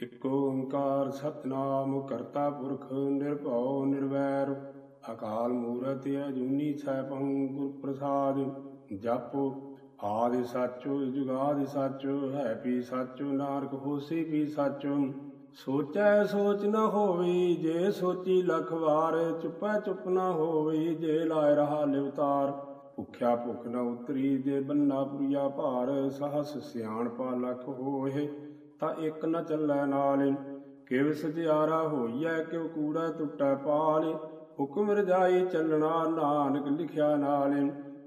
ਇਕ ਓੰਕਾਰ ਸਤਨਾਮ ਕਰਤਾ ਪੁਰਖ ਨਿਰਭਉ ਨਿਰਵੈਰ, ਅਕਾਲ ਮੂਰਤਿ ਅਜੂਨੀ ਸੈਭੰ ਗੁਰ ਪ੍ਰਸਾਦ, ਜਪ ਆਦਿ ਸੱਚੋ, ਜੁਗਾਦਿ ਸੱਚੋ, ਹੈ ਪੀ ਸੱਚੋ, ਨਾਨਕ ਹੋਸੀ ਵੀ ਸੱਚੋ। ਸੋਚੈ ਸੋਚ ਨ ਹੋਵੇ, ਜੇ ਸੋਚੀ ਲਖ ਵਾਰ, ਚੁਪੈ ਚੁੱਪ ਨ ਹੋਵੇ, ਜੇ ਲਾਇ ਰਹਾ ਲਿਵਤਾਰ ਭੁਖਿਆ ਭੁਖ ਨ ਉਤਰੀ, ਜੇ ਬੰਨਾ ਪੁਰੀਆ ਭਾਰ, ਸਹਸ ਸਿਆਣ ਪਾ ਲਖ ਹੋਏ। ਤਾਂ ਇੱਕ ਨ ਚੱਲੈ ਨਾਲ ਕਿਵ ਸਜਿਆਰਾ ਹੋਈਐ, ਕਿਵ ਕੂੜਾ ਟੁੱਟੈ ਪਾਲ ਹੁਕਮ ਰਜਾਈ ਚੱਲਣਾ ਨਾਨਕ ਲਿਖਿਆ ਨਾਲ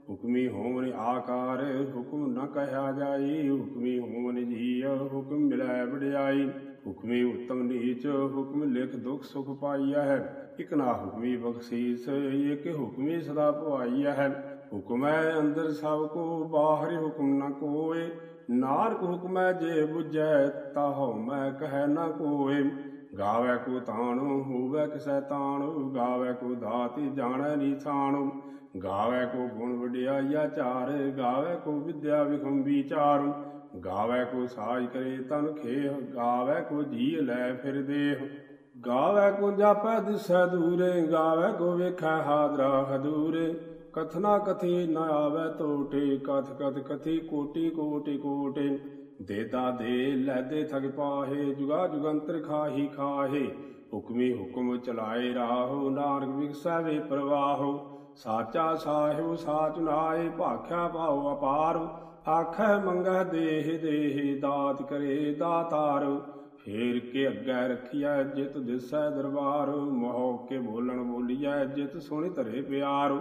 ਹੁਕਮੀ ਹੋਵਨ ਆਕਾਰ, ਹੁਕਮ ਨ ਕਹਿਆ ਜਾਈ। ਹੁਕਮੀ ਹੋਵਨ ਜੀਅ, ਹੁਕਮ ਮਿਲੈ ਵਡਿਆਈ। ਹੁਕਮੀ ਉਤਮ ਨੀਚ, ਹੁਕਮ ਲਿਖ ਦੁਖ ਸੁਖ ਪਾਈਆ ਹੈ ਇਕ ਨਾ ਹੁਕਮੀ ਬਖਸ਼ੀਸ ਏਕ ਹੁਕਮੀ ਸਦਾ ਭਵਾਈਆ ਹੈ ਹੁਕਮ ਹੈ ਅੰਦਰ ਸਭ ਕੋ, ਬਾਹਰ ਹੁਕਮ ਨ ਕੋਏ। ਨਾਨਕ ਹੁਕਮੈ ਜੇ 부ਜੈ ਤਾਹਉ ਮੈਂ ਕਹਿ ਨ ਕੋਏ। ਗਾਵੇ ਕੋ ਤਾਣੁ, ਹੋਵੇ ਕਿਸੈ ਤਾਣੁ। ਗਾਵੇ ਕੋ ਦਾਤੀ ਜਾਣੈ ਨੀਥਾਣੁ ਗਾਵੇ ਕੋ ਗੁਣ ਵਡਿਆਈਆ ਚਾਰ। ਗਾਵੇ ਕੋ ਵਿਦਿਆ ਵਿਖਮ ਵਿਚਾਰ। ਗਾਵੇ ਕੋ ਸਾਜ ਕਰੇ ਤਨ ਖੇਹ। ਗਾਵੇ ਕੋ ਜੀ ਲੈ ਫਿਰ ਦੇਹ। ਗਾਵੇ ਕੋ ਜਾਪੈ ਦਿਸੈ ਦੂਰੇ। ਗਾਵੇ ਕੋ ਵੇਖੈ ਹਾਦਰਾ ਹਦੂਰੇ। ਕਥਨਾ ਕਥੀ ਨ ਆਵੇ ਤੋਟੇ, ਕਥ ਕਥ ਕਥੀ ਕੋਟੀ ਕੋਟੀ ਕੋਟੇ। ਦੇਦਾ ਦੇ ਲੈਦੇ ਥਗ ਪਾਹੇ, ਜੁਗਾ ਜੁਗੰਤਰ ਖਾਹੀ ਖਾਹੇ। ਹੁਕਮੀ ਹੁਕਮ ਚਲਾਏ ਰਾਹੋ, ਨਾਨਕ ਵਿਗਸੈ ਪ੍ਰਵਾਹੋ। ਸਾਚਾ ਸਾਹਿਬ, ਸਾਚ ਨਾਏ, ਭਾਖਿਆ ਭਾਉ ਅਪਾਰ। ਆਖੈ ਮੰਗੈ ਦੇਹ ਦੇਹ ਦਾਤ ਕਰੇ ਦਾਤਾਰ। ਫੇਰ ਕੇ ਅੱਗੇ ਰਖਿਆ ਜਿਤ ਦਿਸੈ ਦਰਬਾਰ। ਮੋਹ ਕੇ ਬੋਲਣ ਬੋਲੀਐ, ਜਿਤ ਸੁਣੀ ਧਰੇ ਪਿਆਰ।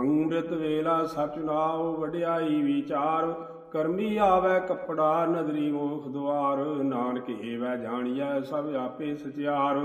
ਅੰਮ੍ਰਿਤ ਵੇਲਾ ਸਚ ਨਾਉ ਵਡਿਆਈ ਵਿਚਾਰ, ਕਰਮੀ ਆਵੇ ਕਪੜਾ ਨਦਰੀ ਮੋਖ ਦੁਆਰ, ਨਾਨਕ ਏਵੈ ਜਾਣੀਐ ਸਭ ਆਪੇ ਸਚਿਆਰ।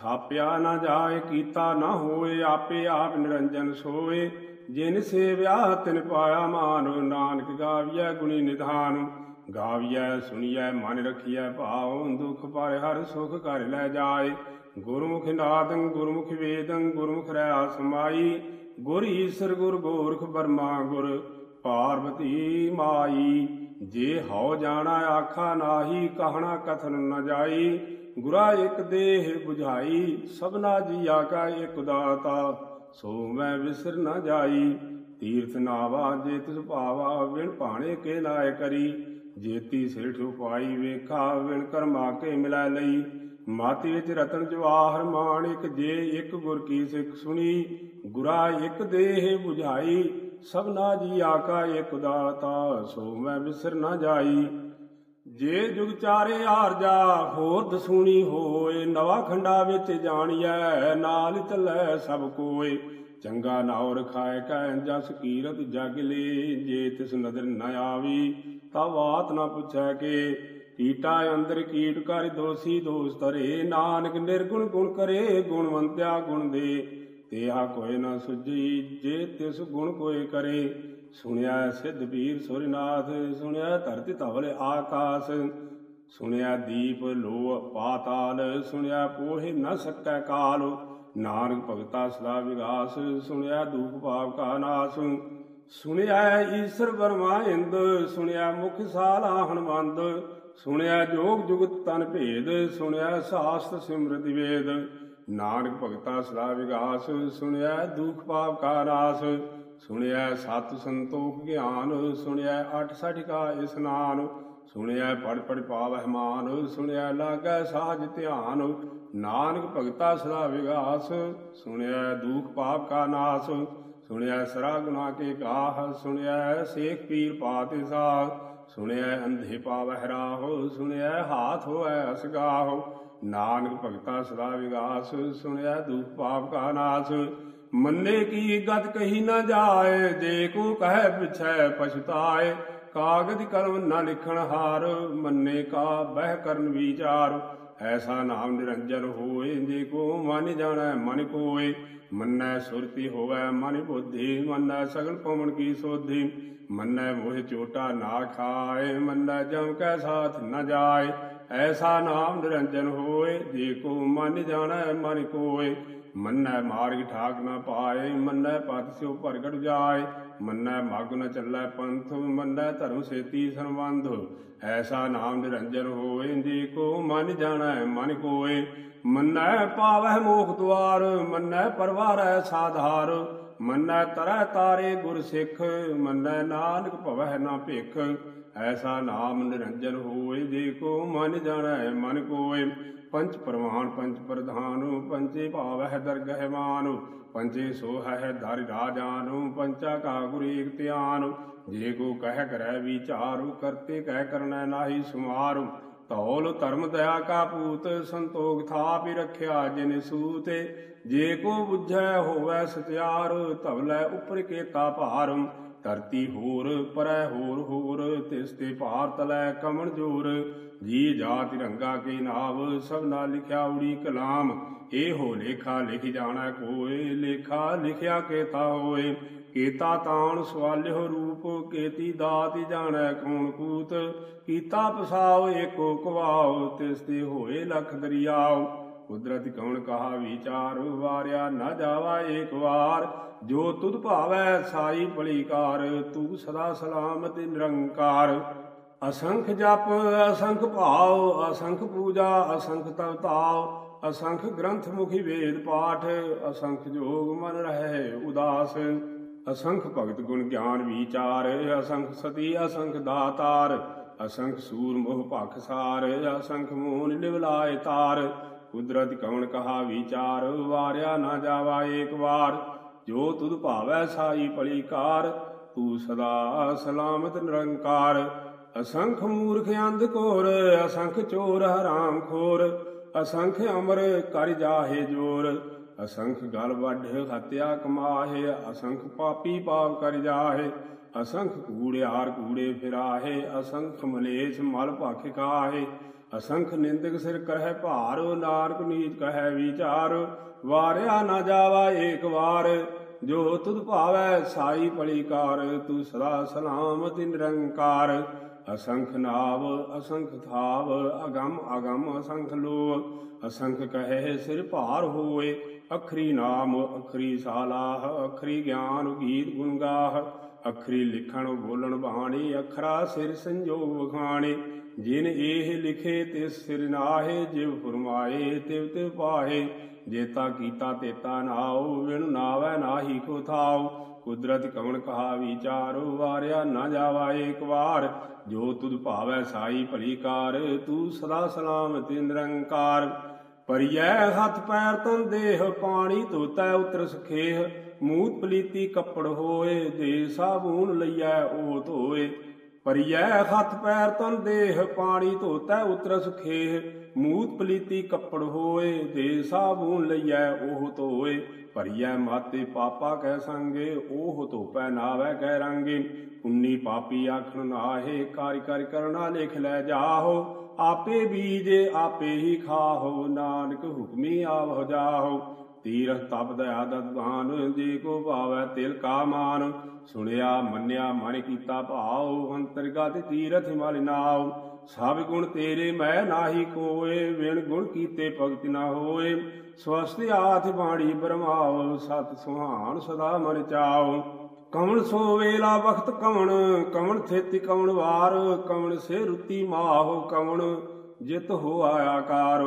ਥਾਪਿਆ ਨਾ ਜਾਏ, ਕੀਤਾ ਨਾ ਹੋਏ, ਆਪੇ ਆਪ ਨਿਰੰਜਨ ਸੋਏ। ਜਿਨ ਸੇਵਿਆ, ਤਿਨ ਪਾਇਆ ਮਾਨ, ਨਾਨਕ ਗਾਵੀਐ ਗੁਣੀ ਨਿਧਾਨ। ਗਾਵੀਐ, ਸੁਣੀਐ, ਮਨ ਰਖੀਐ, ਭਾਉ, ਦੁਖ ਪਰ ਹਰ ਸੁਖ ਘਰ ਲੈ ਜਾਏ। ਗੁਰਮੁਖ ਨਾਦੰ, ਗੁਰਮੁਖ ਵੇਦੰ, ਗੁਰਮੁਖ ਰਹਾ ਸਮਾਈ ਗੁਰ ਈਸਰ ਗੁਰ ਗੋਰਖ ਬਰਮਾ ਗੁਰ ਪਾਰਵਤੀ ਮਾਈ। ਜੇ ਹਉ ਜਾਣਾ ਆਖਾ ਨਾਹੀ, ਕਹਣਾ ਕਥਨ ਨ ਜਾਈ। ਗੁਰਾ ਇਕ ਦੇਹ 부ਝਾਈ ਸਭਨਾ ਜੀਆ ਕਾ ਇਕ ਦਾਤਾ। ਸੋ ਮੈਂ ਵਿਸਰ ਨ ਜਾਈ, ਤੀਰਥ ਨਾਵਾ ਜੇ ਤਿਸ ਭਾਵਾ, ਵਿਣ ਭਾਣੇ ਕੇ ਨਾਇ ਕਰੀ। ਜੇਤੀ ਸਿਰ ਠੁਪਾਈ ਵੇਖਾ, ਵਿਣ ਕਰਮਾ ਕੇ ਮਿਲਾ ਲਈ। ਮਾਤੀ ਵਿੱਚ ਰਤਨ ਜਵਾਹਰ ਮਾਣਿਕ ਜੇ ਇੱਕ ਗੁਰ ਕੀ ਸਿੱਖ ਸੁਣੀ, ਗੁਰਾ ਇੱਕ ਦੇਹ 부ਝਾਈ ਸਭਨਾ ਜੀ ਆਕਾ ਇੱਕ ਦਾਤਾ, ਸੋ ਮੈਂ ਵਿਸਰ ਨਾ ਜਾਈ। ਜੇ ਜੁਗ ਚਾਰੇ ਆਰਜਾ ਹੋਰ ਦਸੂਣੀ ਹੋਏ, ਨਵਾ ਖੰਡਾ ਵਿੱਚ ਜਾਣੀਐ, ਨਾਲ ਚੱਲੈ ਸਭ ਕੋਏ। ਚੰਗਾ ਨਾਉ ਰਖਾਇ ਕੈ ਜਸ ਕੀਰਤ ਜਗ ਲੇ, ਜੇ ਤਿਸ ਨਦਰ ਨ ਆਵੀ, ਤਾ ਬਾਤ ਨਾ ਪੁੱਛੈ ਕੇ। ਕੀਟਾ ਅੰਦਰ ਕੀਟ ਕਰ ਦੋਸੀ ਦੋਸ ਤਰੇ ਨਾਨਕ ਨਿਰਗੁਣ ਗੁਣ ਕਰੇ, ਗੁਣਵੰਤਿਆ ਗੁਣ ਦੇ। ਤੇਹਾ ਕੋਇ ਨਾ ਸੁਜੀ ਜੇ ਤਿਸ ਗੁਣ ਕੋਇ ਕਰੇ। ਸੁਣਿਆ ਸਿੱਧ ਵੀਰ ਸੁਰਨਾਥ, ਸੁਣਿਆ ਧਰਤੀ ਧਵਲ ਆਕਾਸ। ਸੁਣਿਆ ਦੀਪ ਲੋ ਪਾਤਾਲ, ਸੁਣਿਆ ਪੋਹਿ ਨ ਸਕੈ ਕਾਲ। ਨਾਨਕ ਭਗਤਾ ਸਦਾ ਵਿਗਾਸ, ਸੁਣਿਆ ਦੁਖ ਭਾਵ ਕਾ ਨਾਸ। ਸੁਣਿਆ ਈਸ਼ਰ ਵਰਮਾ ਇੰਦ, ਸੁਣਿਆ ਮੁਖ ਸਾਲਾ ਹਨਮੰਦ ਸੁਣਿਆ ਜੋਗ ਜੁਗਤ ਤਨ ਭੇਦ, ਸੁਣਿਆ ਸਾਸਤ ਸਿਮਰਤ ਵੇਦ। ਨਾਨਕ ਭਗਤਾ ਸਦਾ ਵਿਗਾਸ, ਸੁਣਿਆ ਦੁਖ ਪਾਪ ਕਾ ਨਾਸ ਸੁਣਿਆ ਸਤ ਸੰਤੋਖ ਗਿਆਨ, ਸੁਣਿਆ ਅਠ ਸਠ ਕਾ ਇਸਨਾਨ, ਸੁਣਿਆ ਪੜ ਪੜ ਪਾਵਹਿ ਮਾਨ, ਸੁਣਿਆ ਲਾਗੈ ਸਾਜ ਧਿਆਨ। ਨਾਨਕ ਭਗਤਾ ਸਦਾ ਵਿਗਾਸ, ਸੁਣਿਆ ਦੁਖ ਪਾਪ ਕਾ ਨਾਸ ਸੁਣਿਆ ਸਰਾ ਗੁਨਾ ਕੇ ਗਾਹ ਸੁਣਿਆ ਸੇਖ ਪੀਰ ਪਾਤਿ ਸਾਹ, ਸੁਣਿਆ ਅੰਧੇ ਪਾਵਹਿ ਰਾਹੋ, ਸੁਣਿਆ ਹਾਥ ਹੋਐ ਅਸਗਾਹੋ। ਨਾਨਕ ਭਗਤਾ ਸਦਾ ਵਿਗਾਸ, ਸੁਣਿਆ ਦੁਖ ਪਾਪ ਕਾ ਨਾਸ। ਮੰਨੇ ਕੀ ਗਤ ਕਹੀ ਨਾ ਜਾਏ, ਜੇ ਕੋ ਕਹਿ ਪਿਛੈ ਪਛਤਾਏ। ਕਾਗਦ ਕਲਮ ਨਾ ਲਿਖਣ ਹਾਰ, ਮੰਨੇ ਕਾ ਬਹਿ ਕਰਨ ਵਿਚਾਰ। ਐਸਾ ਨਾਮ ਨਿਰੰਜਨ ਹੋਏ ਜੇ ਕੋ ਮਨ ਜਾਣੈ, ਮਨ ਕੋਏ। ਮੰਨੈ ਸੁਰਤੀ ਹੋਵੈ, ਮਨ ਬੁੱਧੀ। ਮੰਨੈ ਸਗਲ ਪਵਨ ਕੀ ਸੋਧੀ। ਮੰਨੈ ਮੋਹ ਚੋਟਾ ਨਾ ਖਾਏ, ਮੰਨੈ ਜਮ ਕੈ ਸਾਥ ਨ ਜਾਏ। ਐਸਾ ਨਾਮ ਨਿਰੰਜਨ ਹੋਏ ਜੇ ਕੋ ਮਨ ਜਾਣੈ, ਮਨ ਕੋਏ। ਮੰਨੈ ਮਾਰਗ ਠਾਕ ਨਾ ਪਾਏ, ਮੰਨੈ ਪਤ ਸਿਉ ਪ੍ਰਗਟ ਜਾਏ। ਮੰਨੈ ਮਗ ਨ ਚੱਲੈ ਪੰਥ, ਮੰਨੈ ਧਰਮ ਸੇਤੀ ਸੰਬੰਧ ਐਸਾ ਨਾਮ ਨਿਰੰਜਨ ਹੋਏ ਜੀ ਕੋ ਮਨ ਜਾਣੈ, ਮਨ ਕੋਏ। ਮੰਨੈ ਪਾਵਹਿ ਮੋਖ ਦੁਆਰ, ਮੰਨੈ ਪਰਵਾਰੈ ਸਾਧਾਰ। ਮੰਨੈ ਤਰੈ ਤਾਰੇ ਗੁਰ ਸਿੱਖ, ਮੰਨੈ ਨਾਨਕ ਭਵਹਿ ਨਾ ਭਿਖ। ਐਸਾ ਨਾਮ ਨਿਰੰਜਨ ਹੋਏ, ਜੇ ਕੋ ਮਨ ਜਾਣੈ, ਮਨ ਕੋਏ। ਪੰਚ ਪ੍ਰਵਾਨ ਪੰਚ ਪ੍ਰਧਾਨ ਪੰਚੇ ਭਾਵਹਿ ਦਰਗਹਿ ਮਾਨ। ਪੰਚੇ ਸੋ ਹੈ ਧਰਿ ਰਾਜਾਨੁ, ਪੰਚਾ ਕਾ ਗੁਰ ਏਕ ਜੇ ਕੋ ਕਹਿ ਕਰੈ ਵਿਚਾਰੂ, ਕਰਤੇ ਕਹਿ ਕਰਨੈ ਨਾਹੀ ਸੁਮਾਰੂ। ਧੌਲ ਧਰਮ ਦਇਆ ਕਾ ਪੂਤ, ਸੰਤੋਖ ਥਾਪਿ ਰਖਿਆ ਜਿਨ ਸੂਤੇ। ਜੇ ਕੋ 부ਝੈ ਹੋਵੈ ਸਤਿਆਰ, ਧਵਲੇ ਉਪਰ ਕੇ ਤਾ ਭਾਰ। ਧਰਤੀ ਹੋਰ, ਪਰੈ ਹੋਰ ਹੋਰ, ਤਿਸ ਤੇ ਭਾਰ ਤਲੈ ਕਮਣ ਜੋਰ। ਜੀ ਜਾ ਰੰਗਾ ਕੇ ਨਾਵ, ਸਭਨਾ ਲਿਖਿਆ ਉੜੀ ਕਲਾਮ। ਇਹੋ ਲੇਖਾ ਲਿਖ ਜਾਣਾ ਕੋਏ, ਲੇਖਾ ਲਿਖਿਆ ਕੇਤਾ ਹੋਏ। ਕੀਤਾ ਤਾਣ ਸਵਾਲਿਓ ਰੂਪ, ਕੇਤੀ ਦਾਤੀ ਜਾਣੈ ਕੌਣ ਕੂਤ। ਕੀਤਾ ਪਸਾਉ ਏਕੋ ਕਵਾਉ, ਤਿਸ ਤੇ ਹੋਏ ਲਖ ਦਰਿਆਉ। ਕੁਦਰਤ ਕੌਣ ਕਹਾ ਵਿਚਾਰ, ਵਾਰਿਆ ਨਾ ਜਾਵਾ ਏਕ ਵਾਰ। ਜੋ ਤੁਧ ਭਾਵੈ ਸਾਈ ਭਲੀਕਾਰ, ਤੂੰ ਸਦਾ ਸਲਾਮਤ ਨਿਰੰਕਾਰ। ਅਸੰਖ ਜਪ, ਅਸੰਖ ਭਾਵ ਅਸੰਖ ਪੂਜਾ, ਅਸੰਖ ਤਪ ਅਸੰਖ ਗ੍ਰੰਥ ਮੁਖੀ ਵੇਦ ਪਾਠ, ਅਸੰਖ ਜੋਗ ਮਨ ਰਹੇ ਉਦਾਸ। ਅਸੰਖ ਭਗਤ ਗੁਣ ਗਿਆਨ ਵਿਚਾਰ, ਅਸੰਖ ਸਤੀ, ਅਸੰਖ ਦਾਤਾਰ। ਅਸੰਖ ਸੂਰ ਮੋਹ ਭਖ ਸਾਰ, ਅਸੰਖ ਮੂਨ ਲਿਵਲਾਏ ਤਾਰ। ਕੁਦਰਤ ਕਵਣ ਕਹਾ ਵਿਚਾਰ, ਵਾਰਿਆ ਨਾ ਜਾਵਾ ਏਕ ਵਾਰ। ਜੋ ਤੁਧ ਭਾਵੈ ਸਾਈ ਭਲੀਕਾਰ, ਤੂੰ ਸਦਾ ਸਲਾਮਤ ਨਿਰੰਕਾਰ। ਅਸੰਖ ਮੂਰਖ ਅੰਧ ਕੋਰ ਅਸੰਖ ਚੋਰ ਹਰਾਮ ਖੋਰ। ਅਸੰਖ ਅਮਰ ਕਰ ਜਾਹੇ ਜੋਰ। ਅਸੰਖ ਗਲ ਵੱਢ ਹਤਿਆ ਕਮਾਹੇ, ਅਸੰਖ ਪਾਪੀ ਪਾਪ ਕਰ ਜਾਹੇ। ਅਸੰਖ ਕੂੜਿਆਰ ਕੂੜੇ ਫਿਰਾਹੇ, ਅਸੰਖ ਮਲੇਛ ਮਲ ਭਖ ਕਾਹੇ। ਅਸੰਖ ਨਿੰਦਕ ਸਿਰ ਕਰਹਿ ਭਾਰ, ਨਾਨਕ ਨੀਚ ਕਹੈ ਵਿਚਾਰ। ਵਾਰਿਆ ਨਾ ਜਾਵਾ ਏਕ ਵਾਰ, ਜੋ ਤੁਧ ਭਾਵੈ ਸਾਈ ਭਲੀਕਾਰ ਤੂੰ ਸਦਾ ਸਲਾਮਤ ਨਿਰੰਕਾਰ। ਅਸੰਖ ਨਾਵ, ਅਸੰਖ ਥਾਵ, ਅਗੰਮ ਅਗੰਮ ਅਸੰਖ ਲੋ ਅਸੰਖ ਕਹੇ ਸਿਰ ਭਾਰ ਹੋਏ, ਅਖਰੀ ਨਾਮ, ਅਖਰੀ ਸਾਲਾਹ, ਅਖਰੀ ਗਿਆਨ ਗੀਤ ਗੁਣਗਾਹ ਅਖਰੀ ਲਿਖਣ ਬੋਲਣ ਬਾਣੀ ਅਖਰਾ ਸਿਰ ਸੰਜੋਗ ਵਖਾਣੇ। ਜਿਨ ਇਹ ਲਿਖੇ ਤੇ ਸਿਰ ਨਾਹੇ, ਜਿਵ ਫਰਮਾਏ ਤਿਵ ਤਿਵ ਪਾਹੇ। ਜੇਤਾ ਕੀਤਾ ਤੇਤਾ ਨਾਉ ਵਿਣ ਨਾਵੈ ਨਾਹੀ ਕੋ ਥਾਉ। ਕੁਦਰਤ ਕਵਣ ਕਹਾ ਵਿਚਾਰੋ ਵਾਰਿਆ ਨਾ ਜਾਵਾ ਏਕ ਵਾਰ। ਜੋ ਤੁਧ ਭਾਵੈ ਸਾਈ ਭਲੀਕਾਰ ਤੂੰ ਸਦਾ ਸਲਾਮ ਸਲਾਮਤ ਨਿਰੰਕਾਰ ਪਰਿਐ ਹੱਥ ਪੈਰ ਤਨ ਦੇਹ, ਪਾਣੀ ਧੋਤੈ ਉਤਰ ਸਖੇਹ। ਮੂਤ ਪਲੀਤੀ ਕੱਪੜ ਹੋਏ, ਦੇ ਸਾਬੂਨ ਲਈਐ ਉਹ ਧੋਏ। ਪਰਿਐ ਹੱਥ ਪੈਰ ਤਨ ਦੇਹ, ਪਾਣੀ ਧੋਤੈ ਉਤਰ ਸਖੇਹ ਮੂਤ ਪਲੀਤੀ ਕੱਪੜ ਹੋਏ, ਦੇ ਸਾਬੂਨ ਲਈਐ ਉਹ ਧੋਏ। ਭਰੀਐ ਮਾਤੇ ਪਾਪਾ ਕਹਿ ਸੰਗੇ, ਉਹ ਧੋਪੈ ਨਾਵੈ ਕਹਿ ਰੰਗੇ। ਪੁੰਨੀ ਪਾਪੀ ਆਖਣ ਨਾਹੇ, ਕਾਰਿ ਕਾਰਿ ਕਰਨਾ ਲਿਖ ਲੈ ਜਾਹੋ। ਆਪੇ ਬੀਜ, ਆਪੇ ਹੀ ਖਾਹੋ, ਨਾਨਕ ਹੁਕਮੀ ਆਵ ਜਾਹੋ। ਤੀਰਥ ਤਪ ਦਇਆ ਦਦਵਾਨ ਜੇ ਕੋ ਭਾਵੈ ਤਿਲ ਕਾ ਮਾਨ। ਸੁਣਿਆ, ਮੰਨਿਆ, ਮਨ ਕੀਤਾ ਭਾਉ, ਅੰਤਰਗਤ ਤੀਰਥ ਮਲ ਨਾਉ। ਸਭ ਗੁਣ ਤੇਰੇ ਮੈਂ ਨਾਹੀ ਕੋਏ ਵਿਣ ਗੁਣ ਕੀਤੇ ਭਗਤ ਨਾ ਹੋਏ। ਸਵਸਤਿ ਆਥ ਬਾਣੀ ਬਰਮਾਉ, ਸਤ ਸੁਹਾਨ ਸਦਾ ਮਨ ਚਾਉ। ਕਵਣ ਸੋ ਵੇਲਾ ਵਖਤ ਕਵਣ ਕਵਣ ਥੇਤੀ ਕਵਣ ਵਾਰ। ਕਵਣ ਸੇ ਰੁਤੀ ਮਾਹੋ ਕਵਣ, ਜਿਤ ਹੋ ਆਕਾਰ।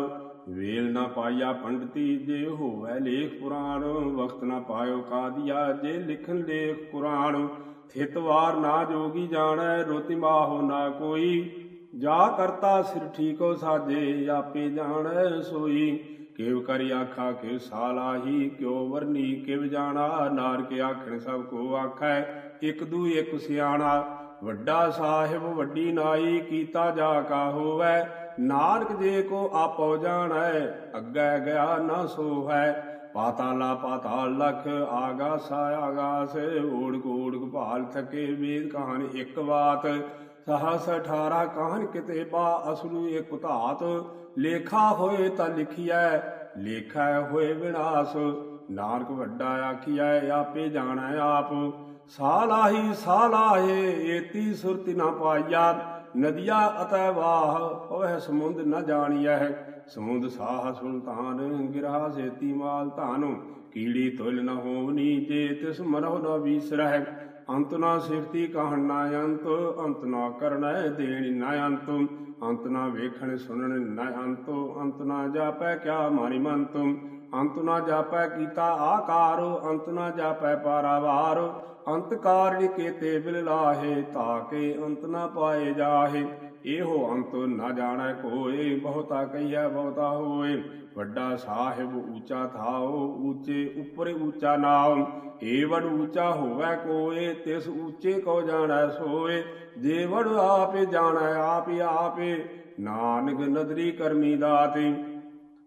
ਵੇਲ ਨਾ ਪਾਇਆ ਪੰਡਤੀ ਜੇ ਹੋਵੇ ਲੇਖ ਪੁਰਾਣ, ਵਕਤ ਨਾ ਪਾਇਓ ਕਾਦੀਆ ਜੇ ਲਿਖਨ ਲੇਖ ਪੁਰਾਣ ਥਿਤ ਨਾ ਜੋਗੀ ਜਾਣੈ, ਰੋਤੀ ਮਾਹੋ ਨਾ ਕੋਈ। ਜਾ ਕਰਤਾ ਸਿਰ ਠੀਕੋ ਸਾਜੇ, ਆਪੇ ਜਾਣੈ ਸੋਈ। ਕਿਵ ਕਰਿ ਆਖਾ, ਕਿਵ ਸਾਲਾਹੀ ਕਿਉ ਵਰਨੀ, ਕਿਵ ਜਾਣਾ। ਨਾਨਕ ਆਖਣ ਸਭ ਕੋ ਆਖੈ, ਇਕ ਦੂ ਇਕ ਸਿਆਣਾ। ਵੱਡਾ ਸਾਹਿਬ ਵੱਡੀ ਨਾਈ, ਕੀਤਾ ਜਾ ਕਾ ਹੋਵੈ। ਨਾਰਕ ਜੇ ਕੋ ਆਪੋ ਜਾਣੈ, ਅੱਗੇ ਗਿਆ ਨਾ ਸੋ ਹੈ ਪਾਤਾਲਾ ਪਾਤਾਲ ਲਖ ਆਗਾਸਾ ਆਗਾਸ ਓੜ ਕੋੜ ਭਾਲ ਥਕੇ ਵੇਦ ਕਹਾਣੀ ਇੱਕ ਬਾਤ। ਸਹਸ 18 ਕਹਾਣ ਕਿਤੇ ਬਾ ਅਸਲੂ ਇੱਕ ਧਾਤ। ਲੇਖਾ ਹੋਏ ਤਾਂ ਲਿਖਿਐ, ਲੇਖਾ ਹੋਏ ਵਿਨਾਸ਼। ਨਾਰਕ ਵੱਡਾ ਆਖੀਐ, ਆਪੇ ਜਾਣੈ ਆਪ। ਸਾਲਾਹੀ ਸਾਲਾਹੇ, ਏਤੀ ਸੁਰਤੀ ਨਾ ਪਾਈਆ। ਨਦੀਆ ਅਤੈ ਵਾਹ ਪਵਹਿ ਸਮੁੰਦ ਨਾ ਜਾਣੀਐ ਸਮੁੰਦ ਸਾਹ ਸੁਲਤਾਨ ਗਿਰਹਾ ਸੇਤੀ ਮਾਲ ਧਾਨੁ। ਕੀੜੀ ਤੁਲ ਨ ਹੋਵਨੀ ਜੇ ਤਿਸ ਮਨਹੁ ਨ ਵੀਸਰਹਿ। ਅੰਤ ਨਾ ਸਿਫਤੀ ਕਹਿਣ ਨਾ ਅੰਤ ਅੰਤ ਨਾ ਕਰਨੈ ਦੇਣੀ ਨਾ ਅੰਤ। ਅੰਤ ਨਾ ਵੇਖਣ ਸੁਣਨ ਨਾ ਅੰਤ ਅੰਤ ਨਾ ਜਾਪੈ ਕਿਆ ਮਾਰੀ ਮੰਤ। ਅੰਤ ਨਾ ਜਾਪੈ ਕੀਤਾ ਆਕਾਰ, ਅੰਤ ਨਾ ਜਾਪੈ ਪਾਰਾਵਾਰ। ਅੰਤ ਕਾਰਣ ਕੇਤੇ ਬਿਲ ਲਾਹੇ ਤਾਕੇ ਅੰਤ ਨਾ ਪਾਏ ਜਾਹੇ। ਇਹੋ ਅੰਤ ਨਾ ਜਾਣੈ ਕੋਏ, ਬਹੁਤਾ ਕਹੀਐ ਬਹੁਤਾ ਹੋਏ। ਵੱਡਾ ਸਾਹਿਬ ਊਚਾ ਥਾਓ ਊਚੇ ਉੱਪਰ ਊਚਾ ਨਾਮ ਏ ਵਡ ਊਚਾ ਹੋਵੇ ਕੋਏ, ਤਿਸ ਊਚੇ ਕੋ ਜਾਣੈ ਸੋਏ। ਜੇ ਵਡ ਆਪੇ ਜਾਣੈ, ਆਪੇ ਆਪੇ। ਨਾਨਕ ਨਦਰੀ ਕਰਮੀ ਦਾਤੇ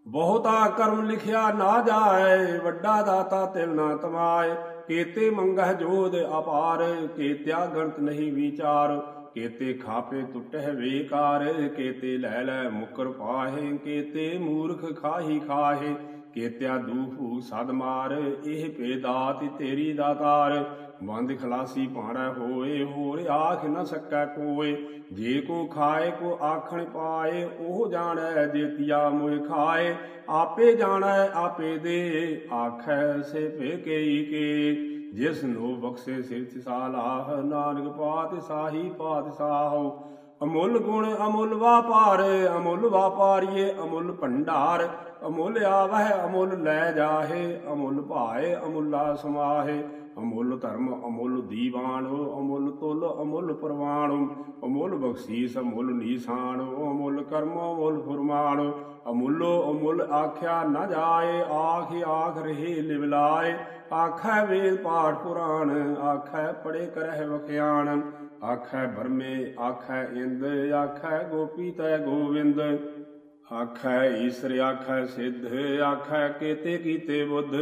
ਬਹੁਤਾ ਕਰਮ ਲਿਖਿਆ ਨਾ ਜਾਏ, ਵੱਡਾ ਦਾਤਾ ਤਿਲ ਨਾ ਤਮਾਏ ਕੇਤੇ ਮੰਗਹਿ ਜੋਦ ਅਪਾਰ, ਕੇਤਿਆ ਗਣਤ ਨਹੀਂ ਵਿਚਾਰ। ਕੇਤੇ ਖਾਪੇ ਟੁੱਟਹਿ ਵੇਕਾਰ, ਕੇਤੇ ਲੈ ਲੈ ਮੁਕਰ ਪਾਹੇ, ਕੇਤੇ ਮੂਰਖ ਖਾਹੀ ਖਾਹੇ। ਕੇਤਿਆ ਦੂਫੂ ਸਦ ਮਾਰ, ਇਹ ਪੇਦਾਤ ਤੇਰੀ ਦਾਤਾਰ ਬੰਦ ਖਲਾਸੀ ਭਾਣਾ ਹੋਏ, ਹੋਰ ਆਖ ਨ ਸਕੈ ਕੋਏ। ਜੇ ਕੋ ਖਾਏ, ਕੋ ਆਖਣ ਪਾਏ, ਉਹ ਜਾਣੈ ਜੇਤੀਆ ਮੋਇ ਖਾਏ। ਆਪੇ ਜਾਣੈ, ਆਪੇ ਦੇ, ਆਖੈ ਸੇ ਭੇਕਈ ਕੇ। ਜਿਸ ਨੂੰ ਬਖਸ਼ੇ ਸਿਰਥ ਸਾਲਾਹ ਨਾਨਕ ਪਾਤ ਸਾਹੀ ਪਾਤ ਸਾਹੋ। ਅਮੁੱਲ ਗੁਣ ਅਮੁੱਲ ਵਾਪਾਰ, ਅਮੁੱਲ ਵਾਪਾਰੀਏ ਅਮੁੱਲ ਭੰਡਾਰ। ਅਮੁੱਲ ਆਵਹਿ, ਅਮੁੱਲ ਲੈ ਜਾਹੇ, ਅਮੁੱਲ ਭਾਏ, ਅਮੁੱਲਾ ਸਮਾਹੇ। ਅਮੁੱਲ ਧਰਮ, ਅਮੁੱਲ ਦੀਵਾਨ, ਅਮੁੱਲ ਤੁਲ, ਅਮੁੱਲ ਪ੍ਰਵਾਨ, ਅਮੁੱਲ ਬਖਸ਼ੀਸ, ਅਮੁੱਲ ਨੀਸਾਨ, ਅਮੁੱਲ ਕਰਮ, ਅਮੁੱਲ ਫੁਰਮਾਨ, ਅਮੁੱਲੋ, ਅਮੁੱਲ ਆਖਿਆ ਨਾ ਜਾਏ, ਆਖ ਆਖ ਰਹੇ ਲਿਵਲਾਏ, ਆਖੈ ਵੇਦ ਪਾਠ ਪੁਰਾਣ, ਆਖੈ ਪੜੇ ਕਰਹਿ ਵਖਿਆਣ, ਆਖੈ ਬਰਮੇ, ਆਖੈ ਇੰਦ, ਆਖੈ ਗੋਪੀ ਤੈ ਗੋਵਿੰਦ, ਆਖੈ ਈਸਰ, ਆਖੈ ਸਿੱਧ, ਆਖੈ ਕੇਤੇ ਕੀਤੇ ਬੁੱਧ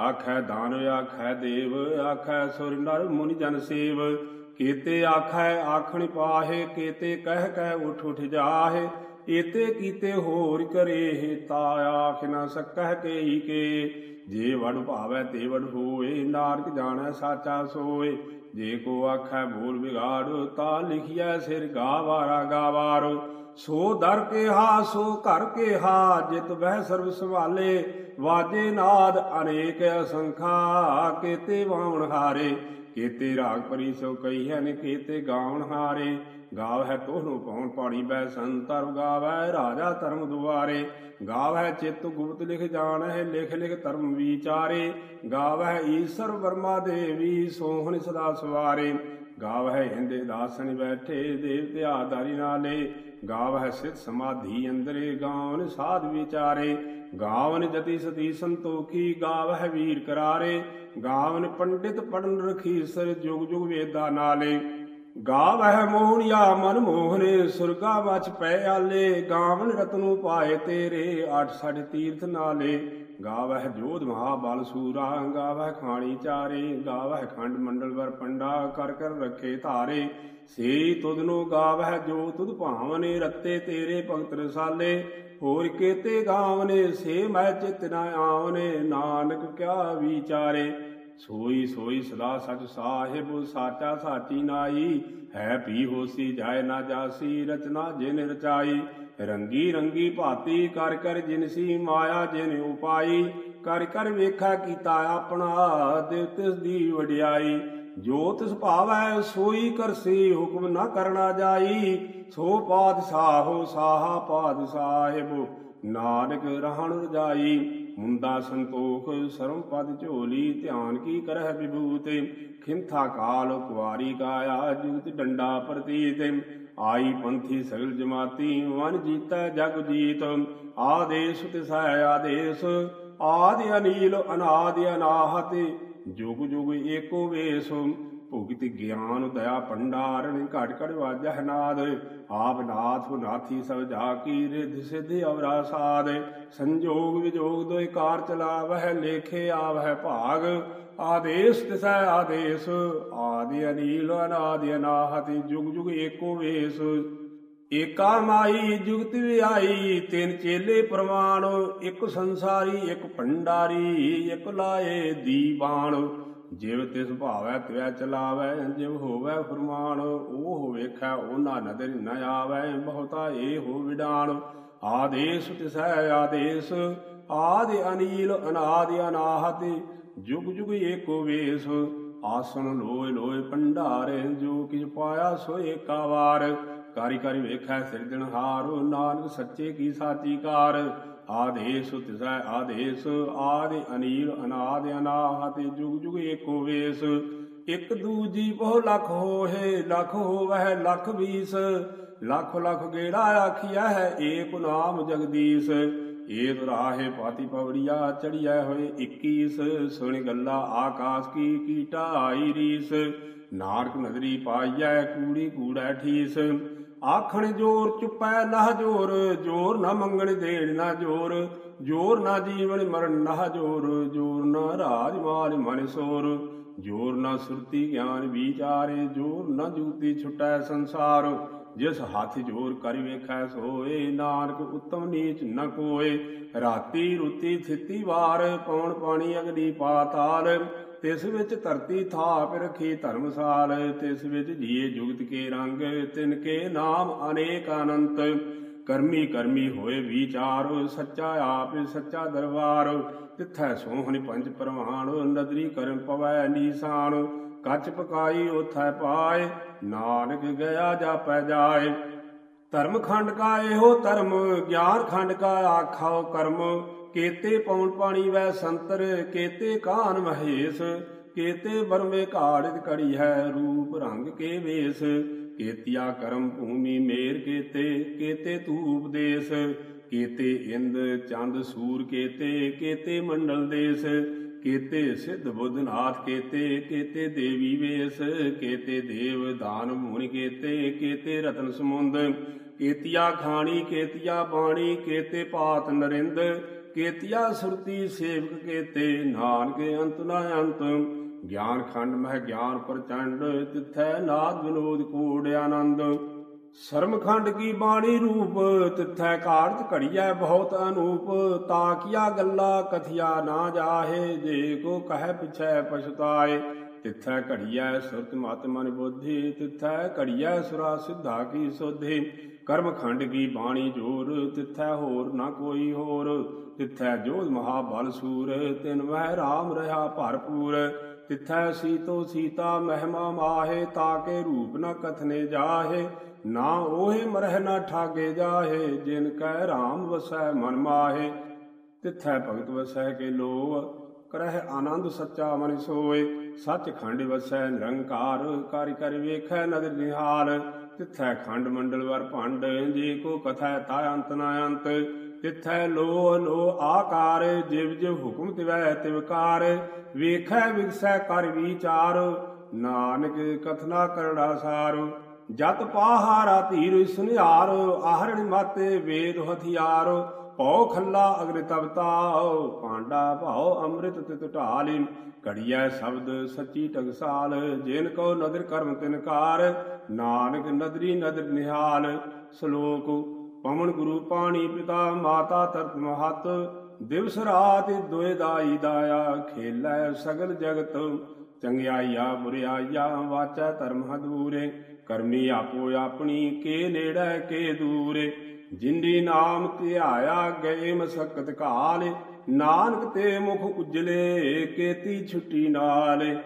ਆਖੈ ਦਾਨ, ਆਖੈ ਦੇਵ, ਆਖੈ ਸੁਰ ਨਰ ਮੁਨੀ ਜਨ ਸੇਵ। ਕੀਤੇ ਆਖੈ, ਆਖਣ ਪਾਹੇ, ਕੀਤੇ ਕਹਿ ਕਹਿ ਉਠ ਉਠ ਜਾਹੇ। ਏਤੇ ਕੀਤੇ ਹੋਰ ਕਰੇ ਤਾ ਆਖ ਨ ਸਕਹਿ ਕੇਈ ਕੇ। ਜੇ ਵਡ ਭਾਵੈ, ਤੇ ਵਡ ਹੋਏ, ਨਾਨਕ ਜਾਣੈ, ਸਾਚਾ ਸੋਏ। ਜੇ ਕੋ ਆਖੈ ਭੂਲ ਵਿਗਾੜ, ਤਾ ਲਿਖਿਆ ਸਿਰ ਗਾਵਾਰਾ ਗਾਵਾਰੋ ਸੋ ਦਰ ਕੇ ਹਾ ਸੋ ਘਰ ਕੇ ਹਾ ਜਿਤ ਬਹਿ ਸਰਬ ਸੰਭਾਲੇ, ਵਾਜੇ ਨਾਦ ਅਨੇਕ ਅਸੰਖਾ, ਕੀਤੇ ਵਾਵਣ ਹਾਰੇ, ਕੀਤੇ ਰਾਗ ਪਰੀ ਸੋ ਕਈ ਹਨ ਕੀਤੇ ਗਾਵਣ ਹਾਰੇ, ਗਾਵ ਹੈ ਤੋਹਨੂੰ ਪਉਣ ਪਾਣੀ ਬੈ ਸੰਤਰ ਗਾਵੈ ਰਾਜਾ ਧਰਮ ਦੁਆਰੇ, ਗਾਵੈ ਚਿਤ ਗੁਪਤ ਲਿਖ ਜਾਣ ਹੈ, ਲਿਖ ਲਿਖ ਧਰਮ ਵਿਚਾਰੇ, ਗਾਵੈ ਈਸ਼ਰ ਵਰਮਾ ਦੇਵੀ, ਸੋਹਣ ਸਦਾ ਸਵਾਰੇ, ਗਾਵ ਹੈ ਹਿੰਦੇ ਦਾਸਨ ਬੈਠੇ ਦੇਵਤੇ ਆਧਾਰੀ ਨਾਲੇ ਗਾਵੈ ਸਿਤ ਸਮਾਧੀ ਅੰਦਰੇ ਗਾਵਨ ਸਾਧ ਵਿਚਾਰੇ। ਗਾਵਨ ਜਤੀ ਸਤੀ ਸੰਤੋਖੀ ਗਾਵਹਿ ਵੀਰ ਕਰਾਰੇ। ਗਾਵਨ ਪੰਡਿਤ ਪੜਨ ਰਖੀ ਸਰ ਜੁਗ ਜੁਗ ਵੇਦਾ ਨਾਲੇ। ਗਾਵਹਿ ਮੋਹਣਿਆ ਮਨ ਮੋਹਨੇ ਸੁਰਗਾ ਵਚ ਪੈ ਆਲੇ। ਗਾਵਨ ਰਤਨੂ ਪਾਏ ਤੇਰੇ ਅਠ ਸੜ ਤੀਰਥ ਨਾਲੇ। ਗਾਵਹਿ ਜੋਧ ਮਹਾਬਲ ਸੂਰਾ, ਗਾਵਹਿ ਖਾਣੀ ਚਾਰੇ, ਗਾਵਹਿ ਖੰਡ ਮੰਡਲ ਵਰ ਪੰਡਾ, ਕਰ ਕਰ ਰੱਖੇ ਧਾਰੇ। ਸੇ ਤੁਧਨੋ ਗਾਵਹਿ ਜੋ ਤੁਧ ਭਾਵਨੇ ਰੱਤੇ ਤੇਰੇ ਭਗਤ ਰਸਾਲੇ। ਹੋਰ ਕੇਤੇ ਗਾਵਨੇ ਸੇ ਮੈਂ ਚਿਤ ਨ ਆਵਨੇ, ਨਾਨਕ ਕਿਆ ਵਿਚਾਰੇ। ਸੋਈ ਸੋਈ ਸਦਾ ਸਚ ਸਾਹਿਬ, ਸਾਚਾ ਸਾਚੀ ਨਾਈ। ਹੈ ਪੀ ਹੋਸੀ ਜਾਏ ਨਾ ਜਾਸੀ, ਰਚਨਾ ਜਿਨ ਰਚਾਈ। ਰੰਗੀ ਰੰਗੀ ਭਾਤੀ ਕਰ ਕਰ ਜਿਨਸੀ ਮਾਇਆ ਜਿਨ ਉਪਾਈ, ਕਰ ਕਰ ਵੇਖਾ ਕੀਤਾ ਆਪਣਾ ਦਿਵ ਤਿਸ ਦੀ ਵਡਿਆਈ। ਜੋ ਤਿਸ ਭਾਵੈ ਸੋਈ ਕਰਸੀ ਹੁਕਮ ਨਾ ਕਰਨਾ ਜਾਈ, ਸੋ ਪਾਤਸ਼ਾਹੋ ਸਾਹਾ ਪਾਤਸ਼ਾਹਿਬ, ਨਾਨਕ ਰਹਿਣ ਰਜਾਈ। ਮੁੰਦਾ ਸੰਤੋਖ ਸਰਮ ਪਦ ਝੋਲੀ, ਧਿਆਨ ਕੀ ਕਰਹਿ ਵਿਭੂਤੇ। ਖਿੰਥਾ ਕਾਲ ਕੁਵਾਰੀ ਕਾਇਆ ਜੁਗਤ ਡੰਡਾ ਪ੍ਰਤੀਤ। ਆਈ ਪੰਥੀ ਸਗਲ ਜਮਾਤੀ ਵਨ ਜੀਤੈ ਜਗ ਜੀਤ। ਆਦੇਸ਼ ਤਿਸੈ ਆਦੇਸ਼, ਆਦਿ ਅਨੀਲ, ਅਨਾਦਿ ਅਨਾਹਤ। ਜੁਗ ਜੁਗ ਏਕੋ ਵੇਸ ਭੁਗਤ ਗਿਆਨ ਦਇਆ ਭੰਡਾਰਨ ਘਟ ਘਟ ਵਾਜਹ ਨਾਦ। ਆਪ ਨਾਥ ਨਾਥੀ ਸਭ ਜਾ ਕੀ ਰਿਧ ਸਿਧ ਅਵਰਾ ਸਾਧ ਸੰਜੋਗ ਵਿਜੋਗ ਦੋਇ ਕਾਰ ਚਲਾਵਹਿ ਲੇਖੇ ਆਵਹਿ ਭਾਗ। ਆਦੇਸ਼ ਤਿਸੈ ਆਦੇਸ਼, ਆਦਿ ਅਨੀਲ ਅਨਾਦਿ ਅਨਾਹਤ, ਜੁਗ ਜੁਗ ਏਕੋ ਵੇਸ। ਏਕਾ ਮਾਈ ਜੁਗਤ ਵਿਆਈ ਤਿੰਨ ਚੇਲੇ ਪ੍ਰਮਾਣ ਇੱਕ ਸੰਸਾਰੀ, ਇੱਕ ਭੰਡਾਰੀ, ਇੱਕ ਲਾਏ ਦੀਵਾਨ। ਜਿਵ ਤਿਸ ਭਾਵੈ ਤਿਵੈ ਚਲਾਵੈ, ਜਿਵ ਹੋਵੈ ਫਰਮਾਨ, ਉਹ ਵੇਖੈ ਉਹਨਾਂ ਨਦਰ ਨ ਆਵੈ, ਬਹੁਤਾ ਏ ਹੋ ਵਿਡਾਨ ਆਦੇਸ਼ ਤਿਸੈ ਆਦੇਸ਼, ਆਦਿ ਅਨੀਲ ਅਨਾਦਿ ਅਨਾਹਤ, ਜੁਗ ਜੁਗ ਏਕੋ ਵੇਸ। ਆਸਣ ਲੋਏ ਲੋਏ ਭੰਡਾਰੇ, ਜੋ ਕਿਛ ਪਾਇਆ ਸੋ ਏਕਾ ਵਾਰ। ਕਾਰੀ ਕਾਰੀ ਵੇਖੈ ਸਿਰਜਣਹਾਰ ਨਾਨਕ ਸੱਚੇ ਕੀ ਸਾਚੀ ਕਾਰ। ਆਦੇਸ਼ ਤਿਸੈ ਆਦੇਸ਼, ਆਦਿ ਅਨੀਲ, ਅਨਾਦਿ ਅਨਾਹਤ, ਜੁਗ ਜੁਗ ਏਕੋ ਵੇਸ। ਇਕ ਦੂਜੀ ਬਹੁ ਲਖ ਹੋਏ ਲਖ ਹੋਵੈ ਲਖ ਵੀਸ। ਲੱਖ ਲੱਖ ਗੇੜਾ ਆਖਿਆ ਹੈ ਏਕ ਨਾਮ ਜਗਦੀਸ਼। ਏਕ ਰਾਹੇ ਪਾਤੀ ਪਵੜੀਆ, ਚੜੀਐ ਹੋਏ 21 ਸੁਣ ਗੱਲਾ ਆਕਾਸ਼ ਕੀ ਕੀਟਾ ਆਈ ਰੀਸ। ਨਾਰਕ ਨਗਰੀ ਪਾਈਐ ਕੂੜੀ ਕੂੜਾ ਠੀਸ। ਆਖਣ ਜੋਰ ਚੁਪੈ ਨਾ ਜੋਰ ਜੋਰ ਨਾ ਮੰਗਣ ਦੇਣ ਨਾ ਜੋਰ ਜੋਰ ਨਾ ਜੀਵਨ ਮਰਨ ਨਾ ਜੋਰ ਜੋਰ ਨਾ ਰਾਜ ਮਾਲ ਮਨ ਸੋਰ, ਜੋਰ ਨਾ ਸੁਰਤੀ ਗਿਆਨ ਵਿਚਾਰੇ, ਜੋਰ ਨਾ ਜੂਤੀ ਛੁਟੈ ਸੰਸਾਰ। ਜਿਸ ਹੱਥ ਜੋਰ ਕਰ ਵੇਖੈ ਸੋਏ, ਨਾਨਕ ਉਤਮ ਨੀਚ ਨ ਕੋਏ। ਰਾਤੀ ਰੁਤੀ ਥਿਤੀ ਵਾਰ ਪੌਣ ਪਾਣੀ ਅਗਨੀ ਪਾਤਾਲ। ਤਿਸ ਵਿੱਚ ਧਰਤੀ ਥਾਪ ਰਖੀ ਧਰਮਸਾਲ। ਤਿਸ ਵਿੱਚ ਜੀਏ ਜੁਗਤ ਕੇ ਰੰਗ, ਤਿਨ ਕੇ ਨਾਮ ਅਨੇਕ ਅਨੰਤ। ਕਰਮੀ ਕਰਮੀ ਹੋਏ ਵਿਚਾਰ, ਸੱਚਾ ਆਪ ਸੱਚਾ ਦਰਬਾਰ। ਤਿੱਥੈ ਸੋਹਣੀ ਪੰਜ ਪ੍ਰਵਾਨ, ਨਦਰੀ ਕਰਮ ਪਵੈ ਨੀਸਾਨ। ਕੱਚ ਪਕਾਈ ਉਥੈ ਪਾਏ, ਨਾਨਕ ਗਿਆ ਜਾਪੈ ਜਾਏ। ਧਰਮ ਖੰਡ ਕਾ ਇਹੋ ਧਰਮ ਗਿਆਨ ਖੰਡ ਕਾ ਆਖਾਓ ਕਰਮ। ਕੇਤੇ ਪੌਣ ਪਾਣੀ ਵੈ ਸੰਤਰ, ਕੇਤੇ ਕਾਨ ਮਹੇਸ਼। ਕੇਤੇ ਬਰਮੇ ਘਾੜਿਤ ਕੜੀ ਹੈ ਰੂਪ ਰੰਗ ਕੇ ਵੇਸ। ਕੇਤਿਆ ਕਰਮ ਭੂਮੀ ਮੇਰ ਕੇਤੇ ਕੇਤੇ ਤੂ ਉਪਦੇਸ਼ ਕੇਤੇ ਇੰਦ ਚੰਦ ਸੂਰ ਕੇਤੇ ਕੇਤੇ ਮੰਡਲ ਦੇਸ। ਕੇਤੇ, ਸਿੱਧ ਬੁੱਧਨਾਥ ਕੇਤੇ ਕੇਤੇ ਦੇਵੀ ਵੇਸ, ਕੇਤੇ ਦੇਵ ਦਾਨ ਮੂਨਿ ਕੇਤੇ ਕੇਤੇ ਰਤਨ ਸਮੁੰਦ, ਕੇਤਿਆ ਖਾਣੀ, ਕੇਤਿਆ ਬਾਣੀ, ਕੇਤੇ ਪਾਤ ਨਰਿੰਦ, ਕੇਤਿਆ ਸੁਰਤੀ ਸੇਵਕ ਕੇਤੇ, ਨਾਨਕ ਅੰਤ ਨਾ ਅੰਤ। ਗਿਆਨ ਖੰਡ ਮਹਿ ਗਿਆਨ ਪ੍ਰਚੰਡ, ਤਿਥੈ ਨਾਦ ਵਿਨੋਦ ਕੋੜ ਆਨੰਦ। ਸ਼ਰਮਖੰਡ ਕੀ ਬਾਣੀ ਰੂਪ, ਤਿਥੈ ਕਾਰਜ ਘੜੀਐ ਬਹੁਤ ਅਨੂਪ ਤਾਕਿਆ ਗੱਲਾ ਕਥਿਆ ਨਾ ਜਾਹੇ, ਜੇ ਕੋ ਕਹਿ ਪਿਛੈ ਪਛਤਾਏ। ਤਿਥੈ ਘੜੀਐ ਸੁਰਤ ਮਤ ਮਨ ਬੁੱਧੀ, ਤਿਥੈ ਘੜੀਐ ਸੁਰਾ ਸਿੱਧਾ ਕੀ ਸੋਧੀ। ਕਰਮ ਖੰਡ ਕੀ ਬਾਣੀ ਜੋਰ, ਤਿਥੈ ਹੋਰ ਨਾ ਕੋਈ ਹੋਰ। ਤਿਥੈ ਜੋਧ ਮਹਾਬਲ ਸੂਰ, ਤਿਨ ਵਹਿ ਰਾਮ ਰਹਾ ਭਰਪੂਰ। ਤਿਥੈ ਸੀਤੋ ਸੀਤਾ ਮਹਿਮਾ ਮਾਹੇ ਤਾਕੇ ਰੂਪ ਨ ਕਥਨੇ ਜਾਹੇ। ਨਾ ਉਹੇ ਮਰਹਿ ਨਾ ਠਾਗੇ ਜਾਹੇ, ਜਿਨ ਕੈ ਰਾਮ ਵਸੈ ਮਨ ਮਾਹੇ। ਤਿਥੈ ਭਗਤ ਵਸੈ ਕੇ ਲੋ ਕਰਹਿ ਆਨੰਦ ਸੱਚਾ ਮਨ ਸੋਏ ਸੱਚ ਖੰਡ ਵਸੈ ਨਿਰੰਕਾਰ, ਕਾਰਿ ਕਰ ਵੇਖੈ ਨਦਰ ਨਿਹਾਲ। ਤਿਥੈ ਖੰਡ ਮੰਡਲ ਵਰ ਭੰਡ, ਜੇ ਕੋ ਕਥੈ ਤਾ ਅੰਤ ਨਾ ਅੰਤ। ਤਿਥੈ ਲੋ ਲੋ ਆਕਾਰ, ਜਿਵ ਜਿਵ ਹੁਕਮ ਤਿਵੈ ਤਿਵਕਾਰ ਵੇਖੈ ਵਿਗਸੈ ਕਰ ਵਿਚਾਰ, ਨਾਨਕ ਕਥਨਾ ਕਰੜਾ ਸਾਰ। ਜਤ ਪਾਹਾਰਾ ਧੀਰ ਸੁਨਿਆਰ ਆਹਰਣ ਮਾਤੇ ਵੇਦ ਹਥਿਆਰ, ਭਉ ਖੱਲਾ ਅਗਰ ਤਬਤਾਉ ਪਾਂਡਾ ਭਾਉ ਅੰਮ੍ਰਿਤ ਤਿਤ ਢਾਲਿ, ਘੜੀਐ ਸ਼ਬਦ ਸੱਚੀ ਟਗਸਾਲ, ਜਿਨ ਕੋ ਨਦਰ ਕਰਮ ਤਿਨਕਾਰ ਨਾਨਕ ਨਦਰੀ ਨਦਰ ਨਿਹਾਲ, ਸ਼ਲੋਕ ਪਵਨ ਗੁਰੂ ਪਾਣੀ ਪਿਤਾ ਮਾਤਾ ਤਰਤ ਮਹਤ, ਦਿਵਸ ਰਾਤ ਦੁਇ ਦਾਈ ਦਾਇਆ, ਖੇਲੈ ਸਗਲ ਜਗਤ, ਚੰਗਿਆਈਆ ਬੁਰਿਆਈਆ ਵਾਚੈ ਧਰਮ ਹਦੂਰੇ ਕਰਮੀ ਆਪੋ ਆਪਣੀ ਕੇ ਨੇੜੇ ਕੇ ਦੂਰੇ। ਜਿੰਦੀ ਨਾਮ ਧਿਆਇਆ ਗਏ ਮਸਕਤ ਕਾਲ ਨਾਨਕ ਤੇ ਮੁਖ ਉਜਲੇ ਕੇਤੀ ਛੁੱਟੀ ਨਾਲ।